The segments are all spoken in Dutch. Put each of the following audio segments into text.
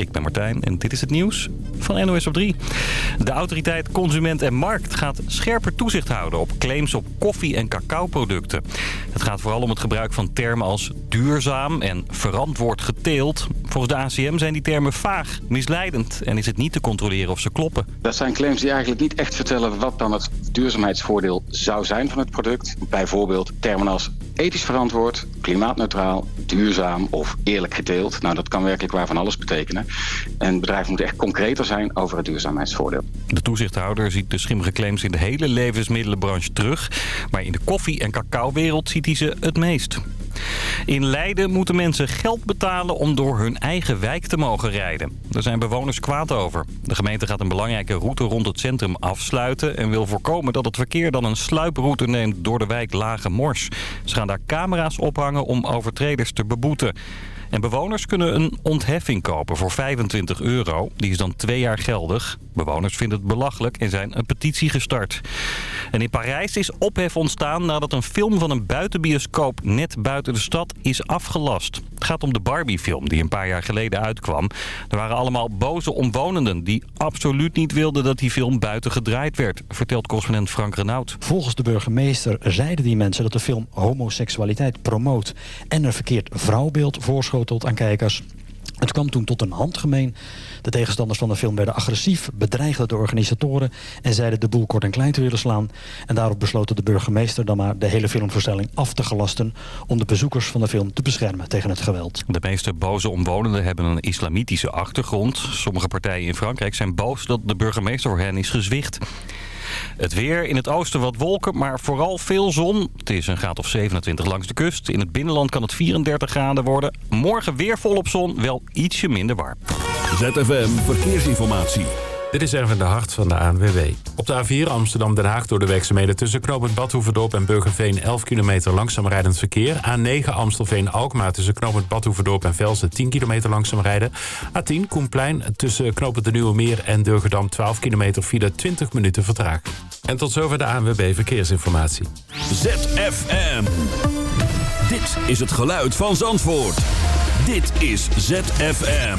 ik ben Martijn en dit is het nieuws van NOS op 3. De autoriteit Consument en Markt gaat scherper toezicht houden op claims op koffie- en cacaoproducten. Het gaat vooral om het gebruik van termen als duurzaam en verantwoord geteeld. Volgens de ACM zijn die termen vaag, misleidend en is het niet te controleren of ze kloppen. Dat zijn claims die eigenlijk niet echt vertellen wat dan het duurzaamheidsvoordeel zou zijn van het product. Bijvoorbeeld termen als ethisch verantwoord, klimaatneutraal, duurzaam of eerlijk geteeld. Nou, dat kan werkelijk waar van alles betekenen. En bedrijven moeten echt concreter zijn over het duurzaamheidsvoordeel. De toezichthouder ziet de schimmige claims in de hele levensmiddelenbranche terug. Maar in de koffie- en cacaowereld ziet hij ze het meest. In Leiden moeten mensen geld betalen om door hun eigen wijk te mogen rijden. Daar zijn bewoners kwaad over. De gemeente gaat een belangrijke route rond het centrum afsluiten... en wil voorkomen dat het verkeer dan een sluiproute neemt door de wijk Lage Mors. Ze gaan daar camera's ophangen om overtreders te beboeten. En bewoners kunnen een ontheffing kopen voor 25 euro. Die is dan twee jaar geldig. Bewoners vinden het belachelijk en zijn een petitie gestart. En in Parijs is ophef ontstaan nadat een film van een buitenbioscoop net buiten de stad is afgelast. Het gaat om de Barbie-film die een paar jaar geleden uitkwam. Er waren allemaal boze omwonenden die absoluut niet wilden dat die film buiten gedraaid werd, vertelt correspondent Frank Renaud. Volgens de burgemeester zeiden die mensen dat de film homoseksualiteit promoot en een verkeerd vrouwbeeld voorschotelt aan kijkers. Het kwam toen tot een handgemeen. De tegenstanders van de film werden agressief, bedreigden de organisatoren... en zeiden de boel kort en klein te willen slaan. En daarop besloot de burgemeester dan maar de hele filmvoorstelling af te gelasten... om de bezoekers van de film te beschermen tegen het geweld. De meeste boze omwonenden hebben een islamitische achtergrond. Sommige partijen in Frankrijk zijn boos dat de burgemeester voor hen is gezwicht. Het weer, in het oosten wat wolken, maar vooral veel zon. Het is een graad of 27 langs de kust. In het binnenland kan het 34 graden worden. Morgen weer volop zon, wel ietsje minder warm. ZFM Verkeersinformatie. Dit is Erwin de Hart van de ANWB. Op de A4 Amsterdam-Den Haag door de werkzaamheden tussen knooppunt Badhoevedorp en Burgerveen 11 kilometer langzaam rijdend verkeer. A9 Amstelveen-Alkmaar tussen knooppunt Badhoevedorp en Velsen 10 kilometer langzaam rijden. A10 Koenplein tussen knooppunt de Nieuwe Meer en Durgedam 12 kilometer file 20 minuten vertraag. En tot zover de ANWB Verkeersinformatie. ZFM. Dit is het geluid van Zandvoort. Dit is ZFM.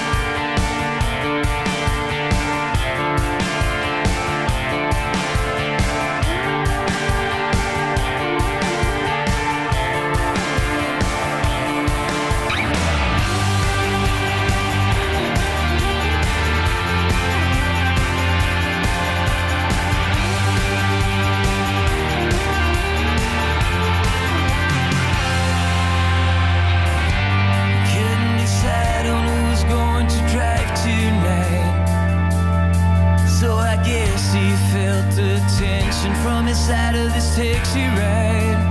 From inside of this taxi ride.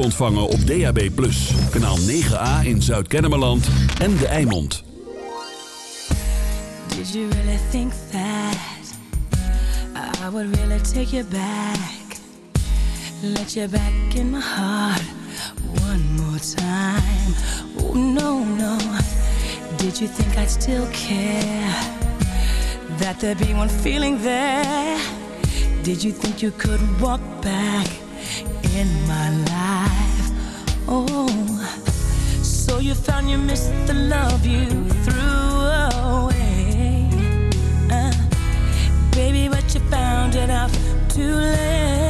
te ontvangen op DAB+. Kanaal 9A in Zuid-Kennemerland en De Eimond. Did you really think that I would really take you back Let you back in my heart one more time Oh no, no Did you think I'd still care That there'd be one feeling there Did you think you could walk back in my life? Oh, so you found you missed the love you threw away. Uh, baby, but you found too late.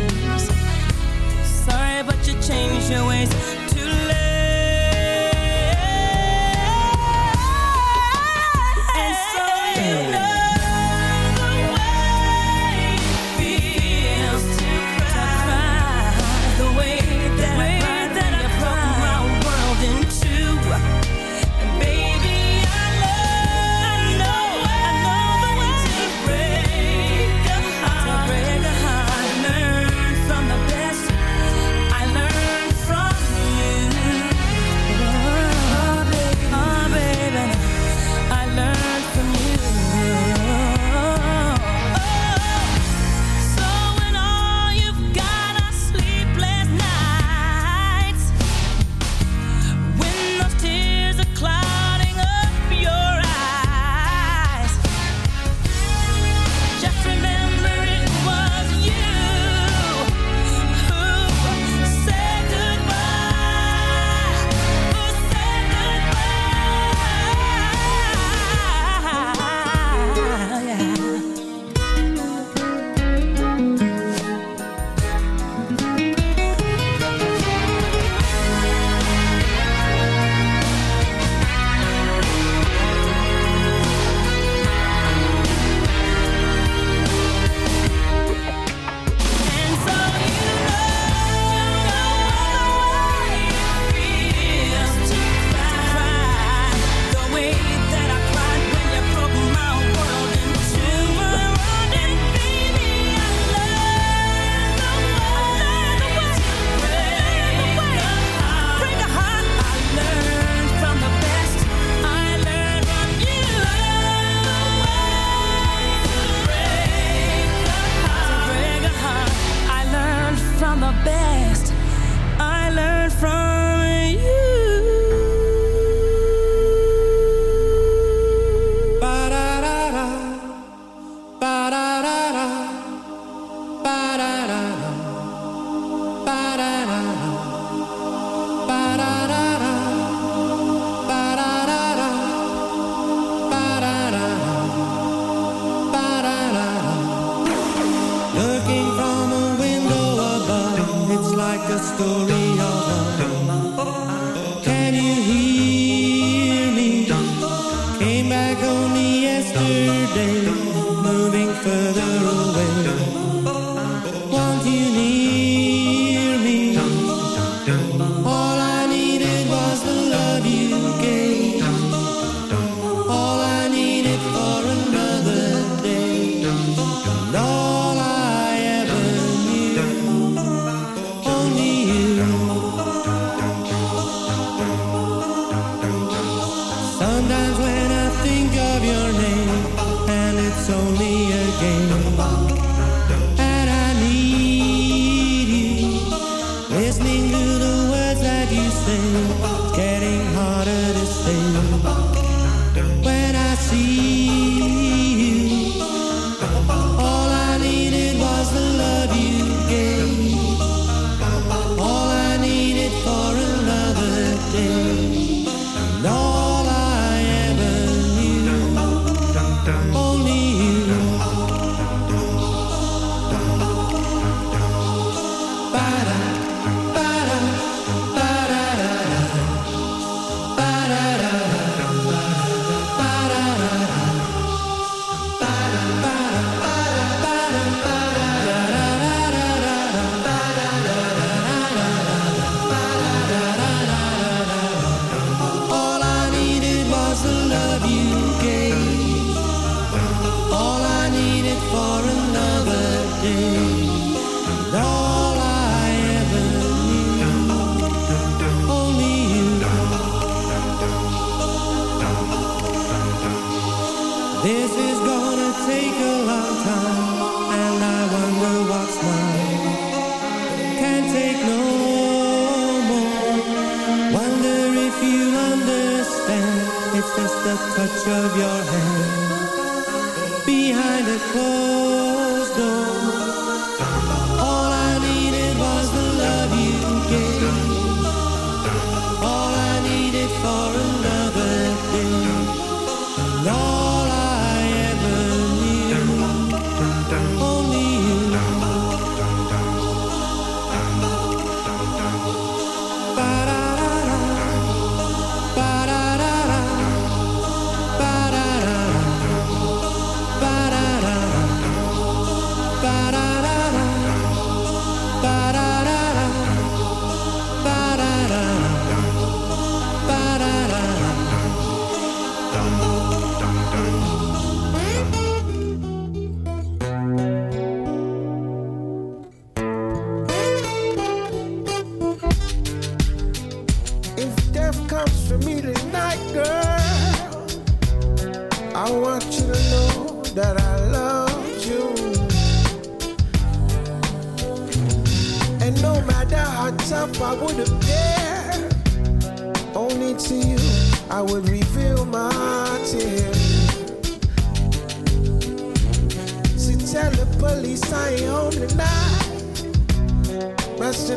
change your ways. Margarita.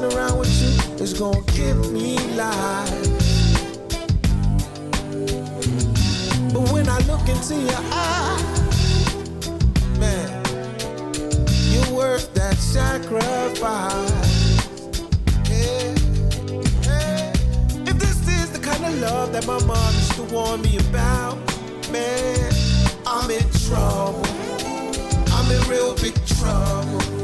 around with you is gonna give me life. But when I look into your eyes, man, you're worth that sacrifice. Yeah. If this is the kind of love that my mom used to warn me about, man, I'm in trouble. I'm in real big trouble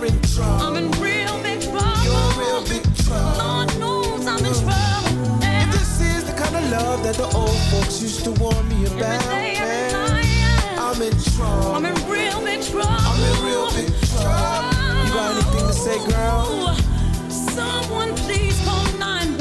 I'm in real big trouble. You're real big trouble. Knows I'm in trouble. This is the kind of love that the old folks used to warn me about. I'm in trouble. I'm in real big trouble. I'm in real big trouble. You got anything to say, girl? Someone please call 911.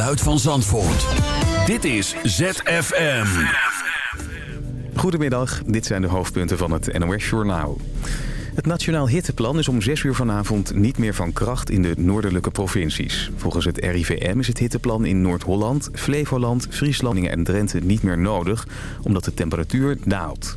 Geluid van Zandvoort. Dit is ZFM. Goedemiddag, dit zijn de hoofdpunten van het NOS-journaal. Het Nationaal Hitteplan is om 6 uur vanavond niet meer van kracht in de noordelijke provincies. Volgens het RIVM is het hitteplan in Noord-Holland, Flevoland, Friesland en Drenthe niet meer nodig... omdat de temperatuur daalt.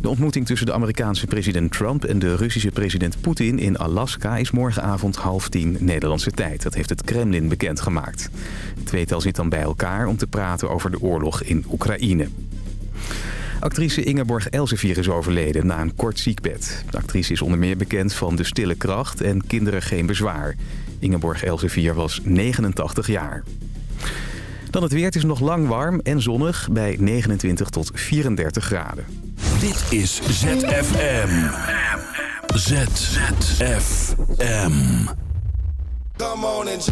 De ontmoeting tussen de Amerikaanse president Trump en de Russische president Poetin in Alaska is morgenavond half tien Nederlandse tijd. Dat heeft het Kremlin bekendgemaakt. Het tweetal zit dan bij elkaar om te praten over de oorlog in Oekraïne. Actrice Ingeborg Elsevier is overleden na een kort ziekbed. De actrice is onder meer bekend van De Stille Kracht en Kinderen Geen Bezwaar. Ingeborg Elsevier was 89 jaar. Dan het weer. Het is nog lang warm en zonnig bij 29 tot 34 graden. Dit is ZFM. ZFM. Come on and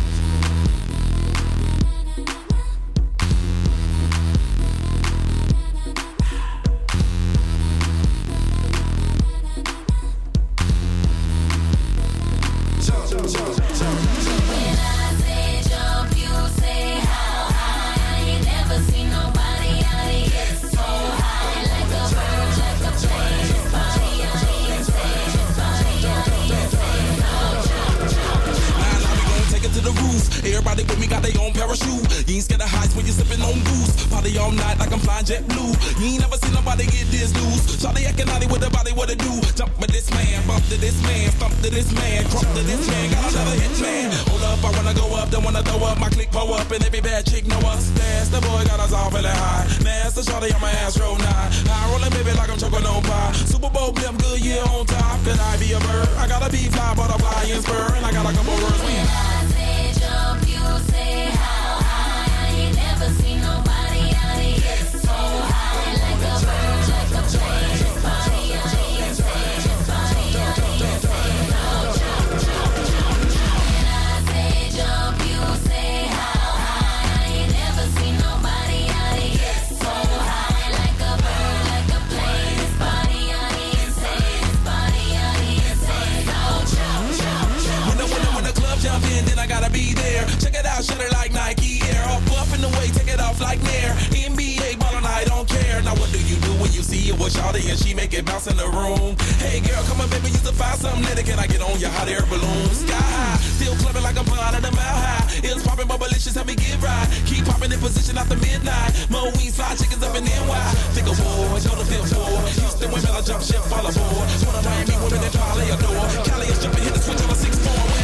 Take it Everybody with me got their own parachute. You ain't scared of heights when you're sipping on goose. Party all night like I'm flying jet blue. You ain't never seen nobody get this loose. Shawty acting naughty with the body, what it do? Jump with this man, bump to this man, thump to this man, crump to this man. Got another hit man. Hold up, I wanna go up, then wanna throw up. My click pull up, and every bad chick know us. That's the boy got us all feeling high. The shawty on my ass roll nine. I rolling baby like I'm choking on pie. Super Bowl blimp, good year on top. Could I be a bird? I gotta be fly, butterfly and spur, and I got a couple Check it out, shut it like Nike Air. Off buff in the way, take it off like Nair. NBA ballin', I don't care. Now what do you do when you see it with Shawty and she make it bounce in the room? Hey girl, come on baby, you to find something later. Can I get on your hot air balloon? Sky high, still clubbing like I'm out of the mile high. It's popping, but malicious, help me get right. Keep popping in position after midnight. Mo wings, fly chickens up in NY. Think of war, go to fifth floor. Houston women better jump ship all aboard. One of Miami women that probably adore. Cali is jumping, hit the switch on a six four.